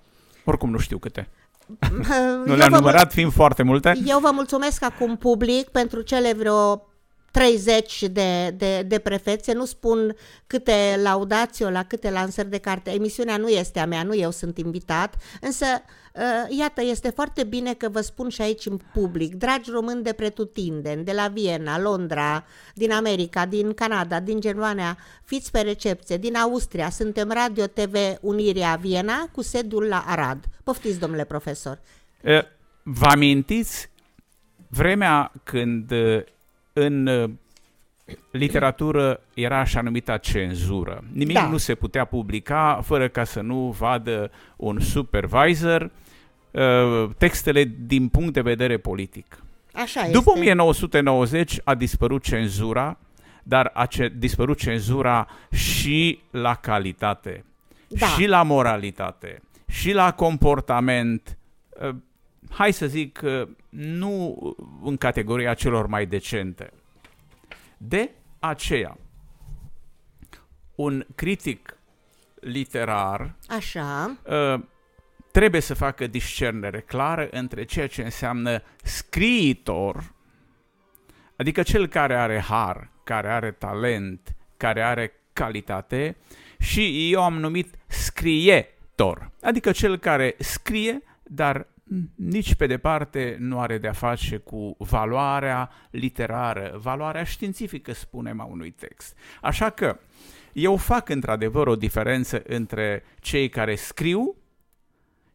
Oricum nu știu câte. Eu Nu le-am vă mul- numărat, fiind foarte multe. eu vă mulțumesc acum public pentru cele vreo 30 de, de, de prefețe, nu spun câte laudațiu la câte lansări de carte. Emisiunea nu este a mea, nu eu sunt invitat, însă uh, iată, este foarte bine că vă spun și aici în public, dragi români de pretutindeni, de la Viena, Londra, din America, din Canada, din Germania, fiți pe recepție, din Austria, suntem Radio TV Unirea Viena cu sediul la Arad. Poftiți, domnule profesor. Uh, Vă amintiți vremea când uh, în uh, literatură era așa numita cenzură. Nimic Da. nu se putea publica fără ca să nu vadă un supervisor uh, textele din punct de vedere politic. Așa După este. 1990 a dispărut cenzura, dar a ce- dispărut cenzura și la calitate, Da. și la moralitate, și la comportament. Uh, Hai să zic, uh, nu în categoria celor mai decente. De aceea, un critic literar Așa, uh, trebuie să facă discernere clară între ceea ce înseamnă scriitor, adică cel care are har, care are talent, care are calitate, și eu am numit scrietor, adică cel care scrie, dar nici pe departe nu are de-a face cu valoarea literară, valoarea științifică, spunem, a unui text. Așa că eu fac într-adevăr o diferență între cei care scriu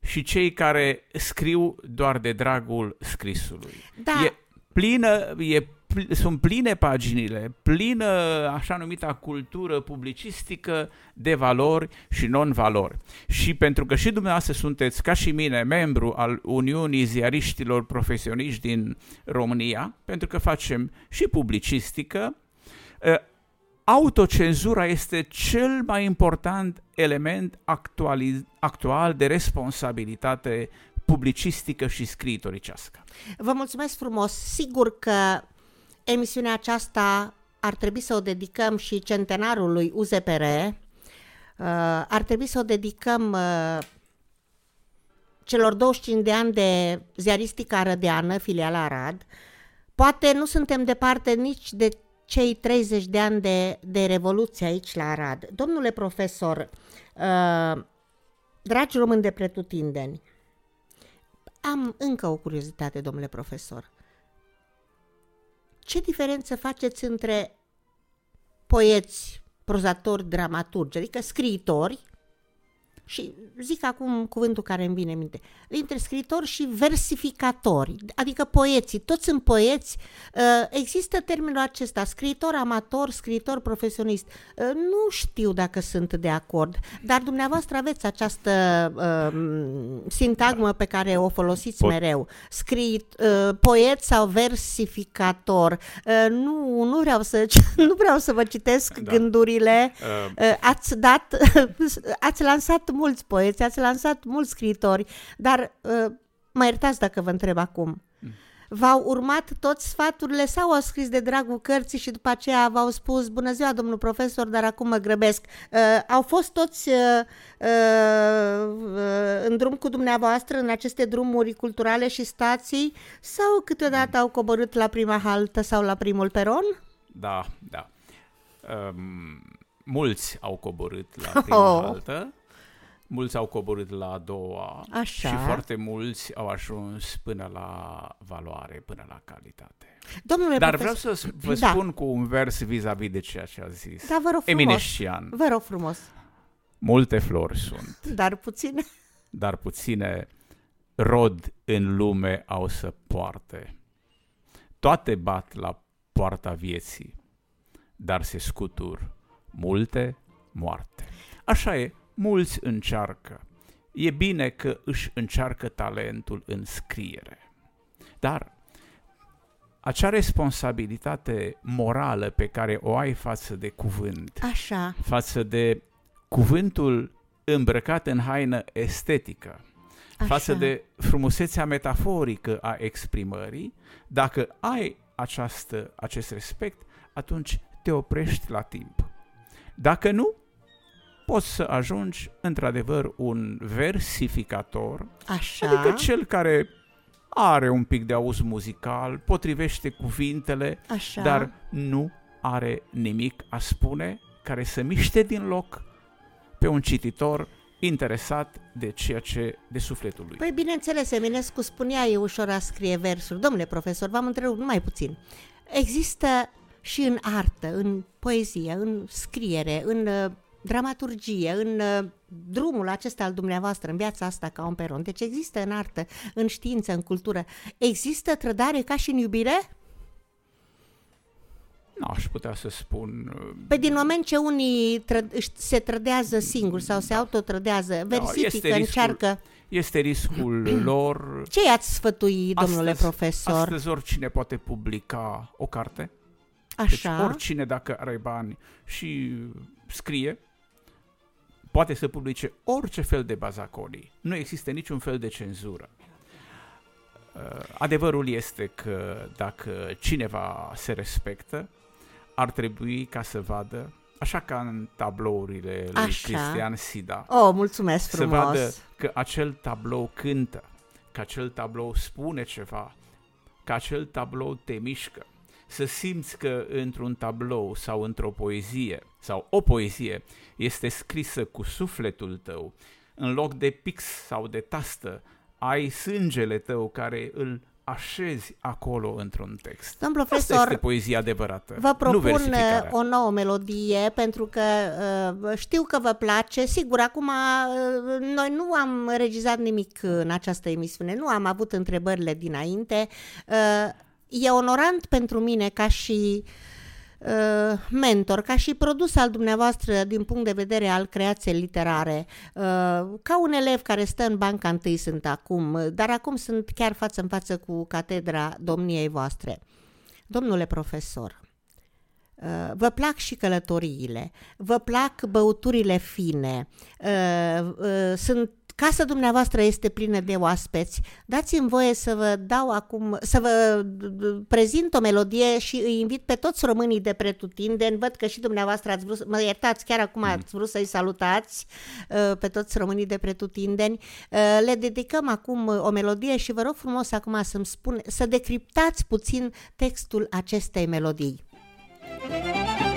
și cei care scriu doar de dragul scrisului. Da. E plină, e pl- sunt pline paginile, plină așa numita cultură publicistică de valori și non-valori. Și pentru că și dumneavoastră sunteți, ca și mine, membru al Uniunii Ziariștilor Profesioniști din România, pentru că facem și publicistică, ă, autocenzura este cel mai important element actuali- actual de responsabilitate publicistică și scriitoricească. Vă mulțumesc frumos. Sigur că emisiunea aceasta ar trebui să o dedicăm și centenarului UZPR. Uh, ar trebui să o dedicăm uh, celor 25 de ani de ziaristica arădeană, filiala Arad. Poate nu suntem departe nici de cei 30 de ani de, de revoluție aici la Arad. Domnule profesor, uh, dragi români de pretutindeni, am încă o curiozitate, domnule profesor. Ce diferență faceți între poeți, prozatori, dramaturgi, adică scriitori, și zic acum cuvântul care îmi vine în minte, dintre scriitori și versificatori, adică poeții, toți sunt poeți, uh, există termenul acesta, scriitor amator, scriitor profesionist. Uh, Nu știu dacă sunt de acord, dar dumneavoastră aveți această uh, sintagmă pe care o folosiți Pot- mereu, scrit, uh, poet sau versificator. Uh, nu, nu vreau să nu vreau să vă citesc Da. gândurile. Uh, Uh, Ați dat, ați lansat mulți poeți, ați lansat mulți scriitori, dar uh, mă iertați dacă vă întreb acum. V-au urmat toți sfaturile sau au scris de dragul cărții și după aceea v-au spus bună ziua domnul profesor, dar acum mă grăbesc. Uh, au fost toți uh, uh, uh, în drum cu dumneavoastră în aceste drumuri culturale și stații sau câteodată au coborât la prima haltă sau la primul peron? Da, da. Um, mulți au coborât la prima Oh. haltă, mulți au coborât la a doua Așa. și foarte mulți au ajuns până la valoare, până la calitate. Domnule Dar vreau profesor, să s- vă Da. spun cu un vers vis-a-vis de ceea ce a zis Da, vă rog frumos. Eminescian. Vă rog frumos, Multe flori sunt, dar puțin. dar puține rod în lume au să poarte. Toate bat la poarta vieții, dar se scutur multe moarte. Așa e, mulți încearcă. E bine că își încearcă talentul în scriere. Dar acea responsabilitate morală pe care o ai față de cuvânt, Așa, față de cuvântul îmbrăcat în haină estetică, așa. față de frumusețea metaforică a exprimării, dacă ai această, acest respect, atunci te oprești la timp. Dacă nu, poți să ajungi într-adevăr un versificator, Așa. adică cel care are un pic de auz muzical, potrivește cuvintele, Așa. dar nu are nimic a spune care să miște din loc pe un cititor interesat de ceea ce de sufletul lui. Păi bineînțeles, Eminescu spunea e ușor a scrie versuri. Domnule profesor, v-am întrerupt numai puțin. Există și în artă, în poezie, în scriere, în uh, dramaturgie, în uh, drumul acesta al dumneavoastră, în viața asta ca un peron. Deci există în artă, în știință, în cultură. Există trădare ca și în iubire? Nu aș putea să spun... uh, Păi din moment ce unii tră- își- se trădează singuri sau se autotrădează, Da. este versifică, riscul încearcă... Este riscul lor. Ce i-ați sfătui, domnule astăzi, profesor? Astăzi oricine poate publica o carte. Așa. Deci oricine, dacă are bani și scrie, poate să publice orice fel de bazaconii. Nu există niciun fel de cenzură. Uh, Adevărul este că dacă cineva se respectă, ar trebui ca să vadă, așa ca în tablourile lui Așa. Cristian Sida, Oh, mulțumesc să frumos. vadă că acel tablou cântă, că acel tablou spune ceva, că acel tablou te mișcă. Să simți că într-un tablou sau într-o poezie sau o poezie este scrisă cu sufletul tău, în loc de pix sau de tastă, ai sângele tău care îl așezi acolo într-un text. Domn Asta profesor, este poezia adevărată. Vă nu propun versificarea. uh, o nouă melodie pentru că uh, știu că vă place. Sigur, acum uh, noi nu am regizat nimic în această emisiune, nu am avut întrebările dinainte. Uh, e onorant pentru mine ca și uh, mentor, ca și produs al dumneavoastră din punct de vedere al creației literare. Uh, ca un elev care stă în banca întâi sunt acum, dar acum sunt chiar față în față cu catedra domniei voastre. Domnule profesor, uh, vă plac și călătoriile, vă plac băuturile fine, uh, uh, sunt Casa dumneavoastră este plină de oaspeți. Dați-mi voie să vă dau acum, să vă d- d- prezint o melodie și îi invit pe toți românii de pretutindeni. Văd că și dumneavoastră ați vrut, mă iertați, chiar acum ați vrut să-i salutați uh, pe toți românii de pretutindeni. Uh, Le dedicăm acum o melodie și vă rog frumos acum să-mi spune, să decriptați puțin textul acestei melodii. Hai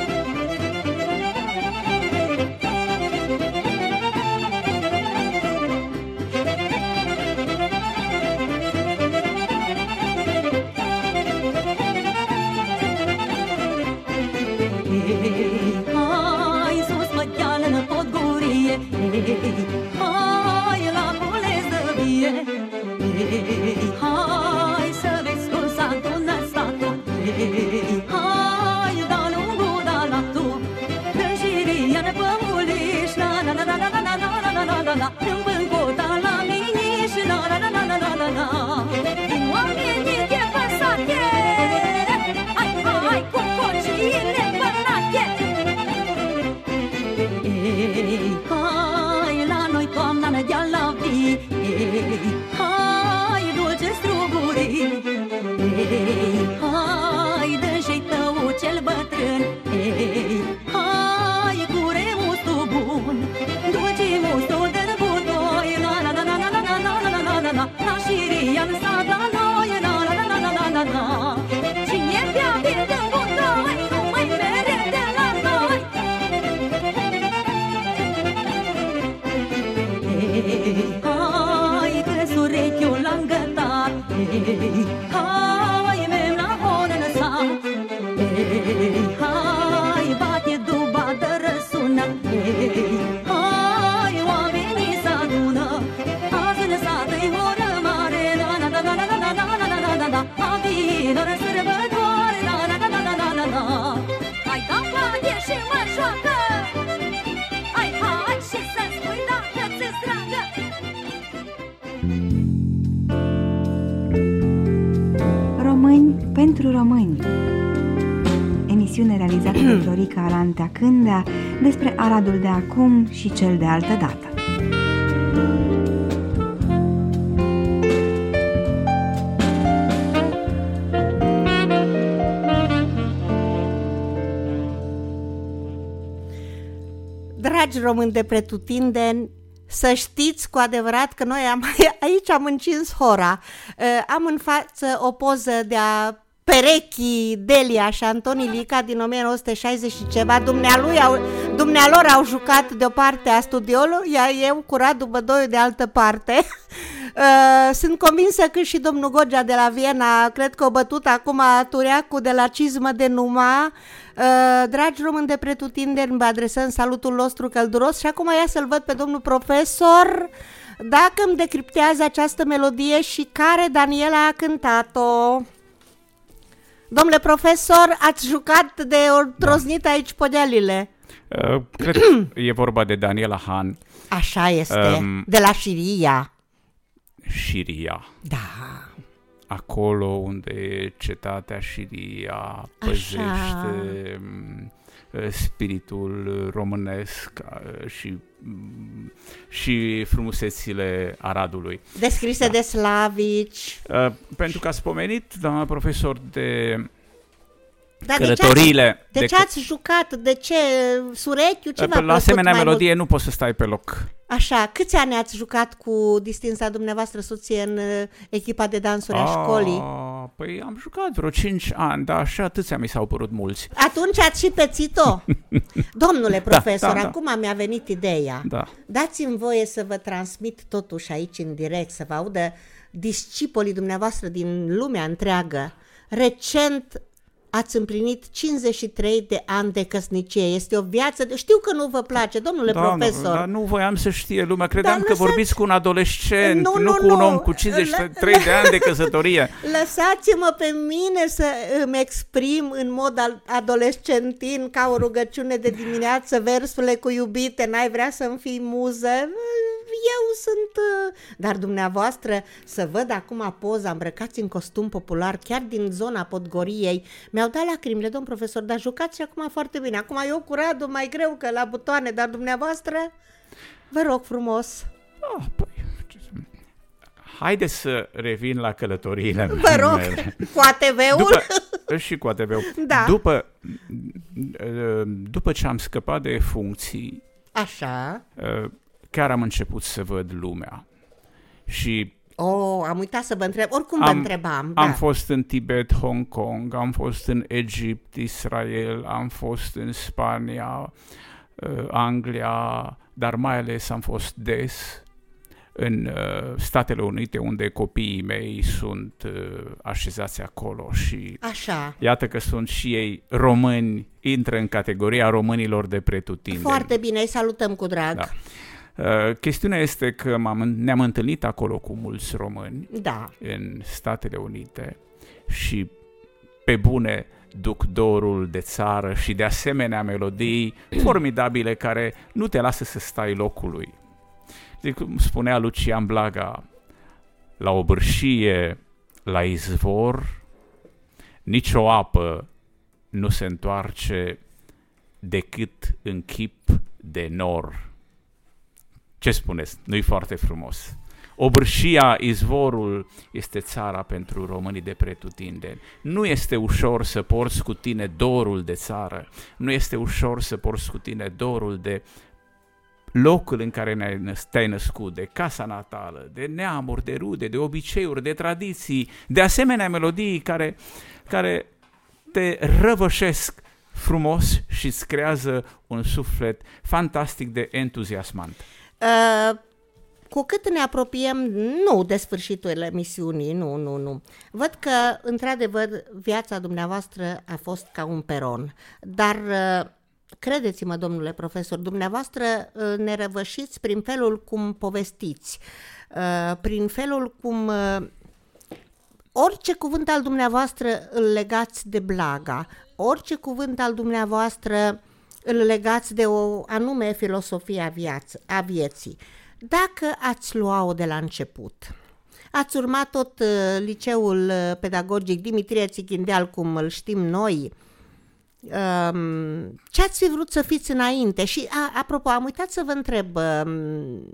me. Florica Arantea Cândea despre Aradul de acum și cel de altă dată. Dragi români de pretutindeni, să știți cu adevărat că noi am, aici am încins hora. Uh, Am în față o poză de a Perechii, Delia și Antoni Lica din 1960 și ceva. Dumnealui au, dumnealor au jucat de o parte a studioului, iar eu cu Radu Bădoiu de altă parte. Uh, sunt convinsă că și domnul Gogea de la Viena, cred că o bătut acum Tureacu de la Cizmă de Numa. Uh, dragi români de pretutindeni, vă adresăm salutul nostru călduros și acum ia să-l văd pe domnul profesor dacă îmi decriptează această melodie și care Daniela a cântat-o. Domnule profesor, ați jucat de o troznit aici podealile. Uh, cred că e vorba de Daniela Han, Așa este, Um, de la Șiria. Șiria. Da. Acolo unde cetatea Șiria păzește m, spiritul românesc uh, și, m, și frumusețile Aradului. Descrise de slavici. Uh, Pentru că ați pomenit, doamna profesor, de Dar de ce, ați, călătoriile... de ce că- ați jucat? De ce? Surechiu? Ce v-a Pe la plăcut asemenea mai melodie nu poți să stai pe loc. Mult? Așa, câți ani ați jucat cu distinsa dumneavoastră soție în uh, echipa de dansuri a școlii? Păi am jucat vreo 5 ani, dar și atâția mi s-au părut mulți. Atunci ați și pețit-o. Domnule profesor, da, da. acum mi-a venit ideea. Da. Dați-mi voie să vă transmit totuși aici în direct, să vă audă discipolii dumneavoastră din lumea întreagă. Recent ați împlinit 53 de ani de căsnicie. Este o viață... De... Știu că nu vă place, domnule Da, profesor. Nu, dar nu voiam să știe lumea. Credeam Dar că lăsați- vorbiți cu un adolescent, Nu, nu, nu, cu un nu. om cu 53 de ani de căsătorie. Lăsați-mă pe mine să îmi exprim în mod al- adolescentin ca o rugăciune de dimineață versule cu iubite, n-ai vrea să-mi fii muză? Eu sunt... uh, Dar dumneavoastră, să văd acum poza îmbrăcați în costum popular, chiar din zona Podgoriei, mi-au dat lacrimile, domn profesor, dar jucați și acum foarte bine. Acum eu cu Radu mai greu că la butoane, dar dumneavoastră, vă rog frumos, Ah, păi, ce să- Haideți să revin la călătoriile vă rog, mele. cu ATV-ul. După, și cu ATV Da. După, după ce am scăpat de funcții, Așa. chiar am început să văd lumea. Și Oh, am uitat să vă întreb. Oricum vă am, întrebam. Da. am fost în Tibet, Hong Kong, am fost în Egipt, Israel, am fost în Spania, uh, Anglia, dar mai ales am fost des în uh, Statele Unite, unde copiii mei sunt uh, așezați acolo și Așa. iată că sunt și ei români, intră în categoria românilor de pretutindeni. Foarte bine, îi salutăm cu drag. Da. Uh, chestiunea este că m-am, ne-am întâlnit acolo cu mulți români Da. în Statele Unite și pe bune duc dorul de țară și de asemenea melodii formidabile care nu te lasă să stai locului. De cum spunea Lucian Blaga, la o bârșie, la izvor, nicio apă nu se întoarce decât în chip de nor. Ce spuneți? Nu-i foarte frumos. Obârșia, izvorul, este țara pentru românii de pretutindeni. Nu este ușor să porți cu tine dorul de țară. Nu este ușor să porți cu tine dorul de locul în care ne-ai năs- te-ai născut, de casa natală, de neamuri, de rude, de obiceiuri, de tradiții, de asemenea melodii care, care te răvășesc frumos și îți creează un suflet fantastic de entuziasmant. Uh, cu cât ne apropiem, nu de sfârșitul emisiunii, nu, nu, nu. Văd că, într-adevăr, viața dumneavoastră a fost ca un peron, dar uh, credeți-mă, domnule profesor, dumneavoastră uh, ne răvășiți prin felul cum povestiți, uh, prin felul cum uh, orice cuvânt al dumneavoastră îl legați de blaga, orice cuvânt al dumneavoastră îl legați de o anume filosofie a, viață, a vieții. Dacă ați lua-o de la început, ați urmat tot uh, liceul uh, pedagogic Dimitrie Țichindeal, cum îl știm noi, um, ce ați fi vrut să fiți înainte? Și, a, apropo, am uitat să vă întreb, um,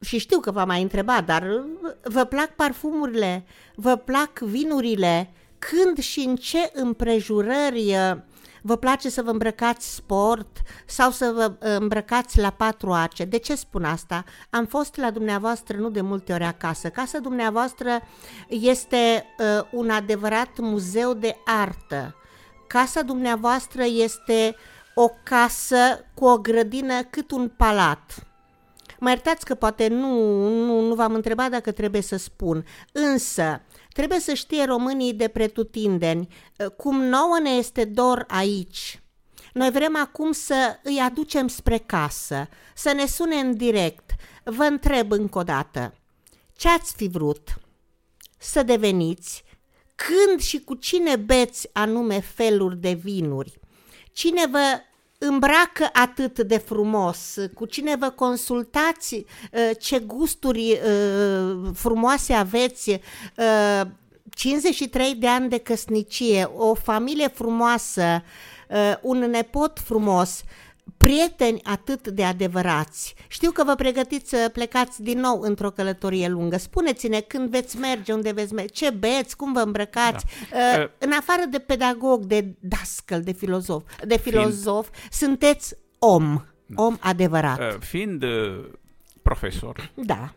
și știu că v-am mai întrebat, dar uh, vă plac parfumurile, vă plac vinurile, când și în ce împrejurări uh, vă place să vă îmbrăcați sport sau să vă uh, îmbrăcați la patru ace. De ce spun asta? Am fost la dumneavoastră nu de multe ori acasă. Casa dumneavoastră este uh, un adevărat muzeu de artă. Casa dumneavoastră este o casă cu o grădină cât un palat. Mă iertați că poate nu, nu, nu v-am întrebat dacă trebuie să spun, însă trebuie să știe românii de pretutindeni uh, cum nouă ne este dor aici. Noi vrem acum să îi aducem spre casă, să ne sune în direct. Vă întreb încă o dată, ce ați fi vrut să deveniți? Când și cu cine beți anume feluri de vinuri? Cine vă îmbracă atât de frumos, cu cine vă consultați, uh, ce gusturi uh, frumoase aveți, uh, 53 de ani de căsnicie, o familie frumoasă, uh, un nepot frumos, prieteni atât de adevărați. Știu că vă pregătiți să plecați din nou într-o călătorie lungă. Spuneți-ne când veți merge, unde veți merge, ce beți, cum vă îmbrăcați. Da. Uh, Uh, în afară de pedagog, de dascăl, de filozof, de filozof, sunteți om. Om adevărat. Uh, Fiind uh, profesor, Da.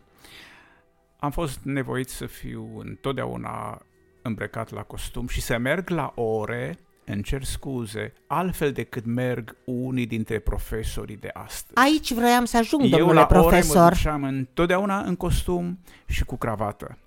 am fost nevoit să fiu întotdeauna îmbrăcat la costum și să merg la ore, îmi cer scuze, altfel decât merg unii dintre profesorii de astăzi. Aici vroiam să ajung, Eu domnule la ore mă profesor. duceam întotdeauna în costum și cu cravată.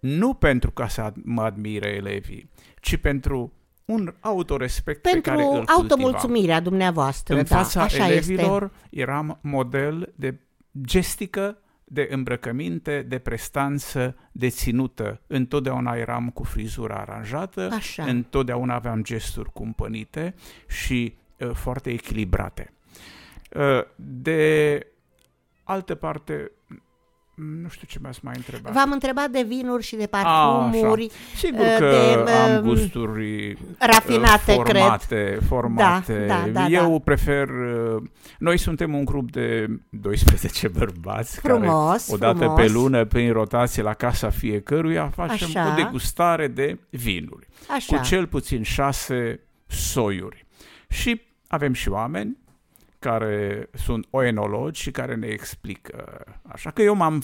Nu pentru ca să ad- mă admire elevii, ci pentru un autorespect pe care Pentru îl cultivam. automulțumirea dumneavoastră, În da, fața așa elevilor este. eram model de gestică, de îmbrăcăminte, de prestanță, de ținută. Întotdeauna eram cu frizura aranjată, Așa. întotdeauna aveam gesturi cumpănite și uh, foarte echilibrate. Uh, de altă parte, m, nu știu ce m-ați mai întrebat. V-am întrebat de vinuri și de A, parfumuri. așa. Sigur uh, că de, am um, gusturi uh, rafinate, formate, formate. Da, da, da, Eu da. prefer... uh, Noi suntem un grup de 12 bărbați Frumos, care odată frumos. pe lună, prin rotație la casa fiecăruia, facem Așa. o degustare de vinuri. Așa. Cu cel puțin șase soiuri. Și avem și oameni care sunt oenologi și care ne explică. Așa că eu m-am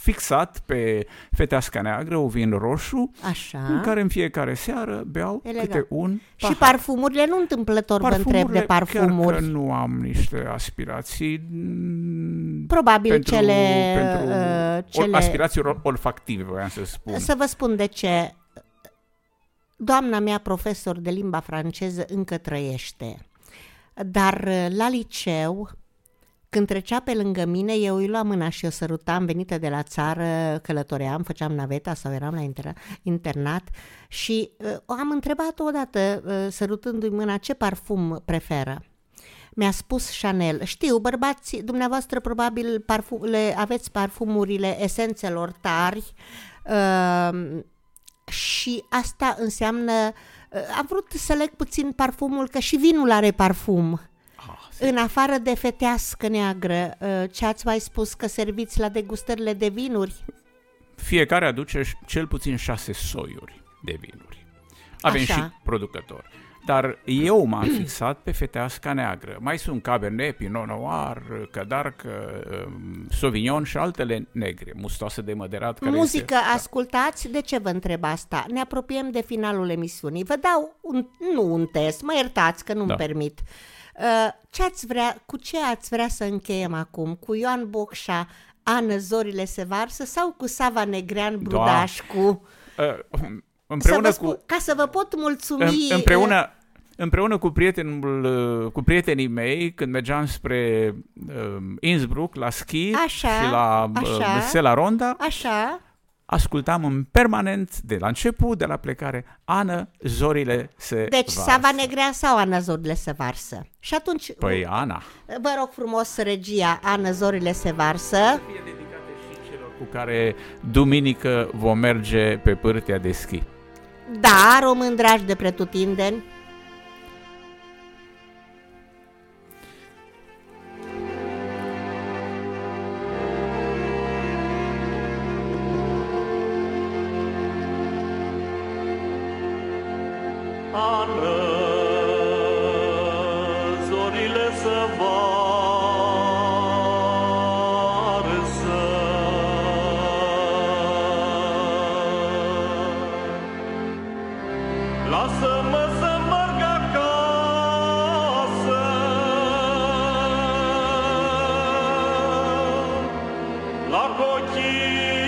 fixat pe feteasca neagră, o vin roșu, Așa. în care în fiecare seară beau Elegant. câte un Și parfumurile, nu întâmplător vă întreb de Chiar că parfumuri. nu am niște aspirații mm, Probabil pentru, cele, pentru uh, ol- cele- aspirații ol- olfactive, voiam să spun. Să vă spun de ce. Doamna mea, profesor de limba franceză, încă trăiește. Dar uh, la liceu, când trecea pe lângă mine, eu îi luam mâna și o sărutam, venită de la țară, călătoream, făceam naveta sau eram la inter- internat și uh, am întrebat odată, uh, sărutându-i mâna, ce parfum preferă. Mi-a spus Chanel, știu, bărbați, dumneavoastră probabil parfum, le, aveți parfumurile esențelor tari uh, și asta înseamnă, uh, am vrut să leg puțin parfumul, că și vinul are parfum. Ah, În afară de fetească neagră, uh, ce ați mai spus că serviți la degustările de vinuri? Fiecare aduce ș- cel puțin șase soiuri de vinuri. Avem Așa. și producători. Dar eu m-am fixat pe feteasca neagră. Mai sunt Cabernet, Pinot Noir, Cadarc, um, Sauvignon și altele negre, mustoase de măderat. Care Muzică este, ascultați? De ce vă întreb asta? Ne apropiem de finalul emisiunii. Vă dau un, nu un test, mă iertați că nu-mi Da. permit. Uh, ce ați vrea, cu ce ați vrea să încheiem acum? Cu Ioan Bocșa, Ană Zorile se varsă sau cu Sava Negrean Brudașcu? Uh, Să împreună vă cu... spun, ca să vă pot mulțumi... În- împreună, împreună cu, prietenul, uh, cu prietenii mei, când mergeam spre um, Innsbruck la schi Așa, și la uh, așa. Sela Ronda, Așa, ascultam în permanent, de la început, de la plecare, Ana, zorile se deci varsă. Sava Negrean sau Ană Zorile se varsă? Și atunci, Păi Ana. vă rog frumos, regia, Ană Zorile se varsă. Fie dedicate și celor cu care duminică vom merge pe pârtea de schi. Da, român dragi de pretutindeni, Ană, La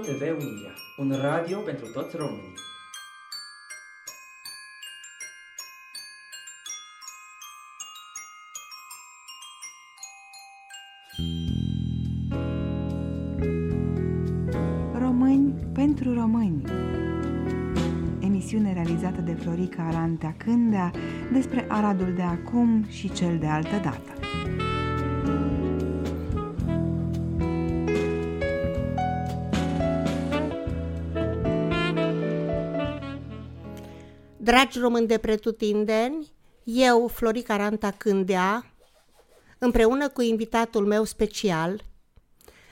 TV Unirea, un radio pentru toți românii. Români pentru români Emisiune realizată de Florica Arantea Cândea despre Aradul de acum și cel de altă dată. Dragi români de pretutindeni, eu, Florica Ranta Cândea, împreună cu invitatul meu special,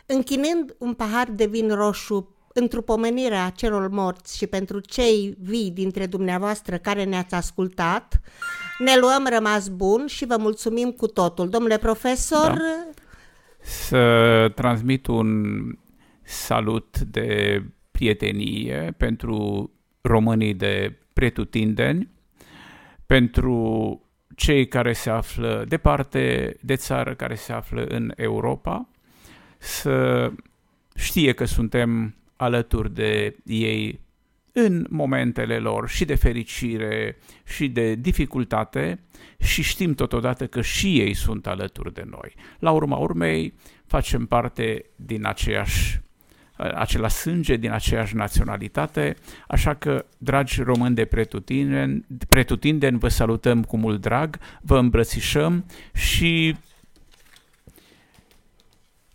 închinând un pahar de vin roșu într-o pomenire celor morți și pentru cei vii dintre dumneavoastră care ne-ați ascultat, ne luăm rămas bun și vă mulțumim cu totul. Domnule profesor... Da. Să transmit un salut de prietenie pentru românii de pretutindeni, pentru cei care se află departe de țară, care se află în Europa, să știe că suntem alături de ei în momentele lor și de fericire și de dificultate și știm totodată că și ei sunt alături de noi. La urma urmei, facem parte din aceeași același sânge, din aceeași naționalitate, așa că, dragi români de pretutindeni, pretutindeni, vă salutăm cu mult drag, vă îmbrățișăm și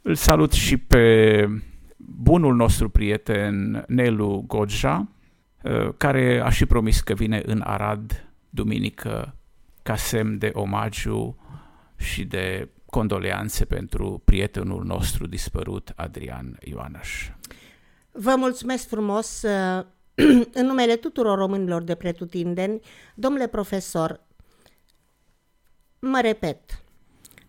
îl salut și pe bunul nostru prieten Nelu Godja, uh, care a și promis că vine în Arad duminică ca semn de omagiu și de condoleanțe pentru prietenul nostru dispărut, Adrian Ioanaș. Vă mulțumesc frumos uh, în numele tuturor românilor de pretutindeni, domnule profesor, mă repet,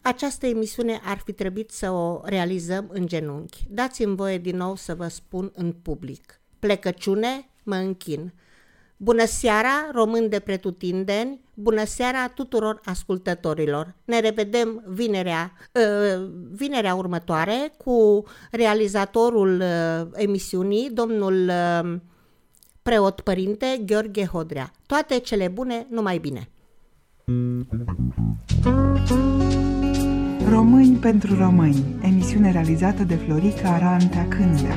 această emisiune ar fi trebuit să o realizăm în genunchi. Dați-mi voie din nou să vă spun în public. Plecăciune, mă închin. Bună seara, români de pretutindeni, bună seara tuturor ascultătorilor. Ne revedem vinerea, uh, vinerea următoare cu realizatorul uh, emisiunii, domnul uh, preot părinte Gheorghe Hodrea. Toate cele bune, numai bine! Români pentru români, emisiune realizată de Florica Arantea Cândea.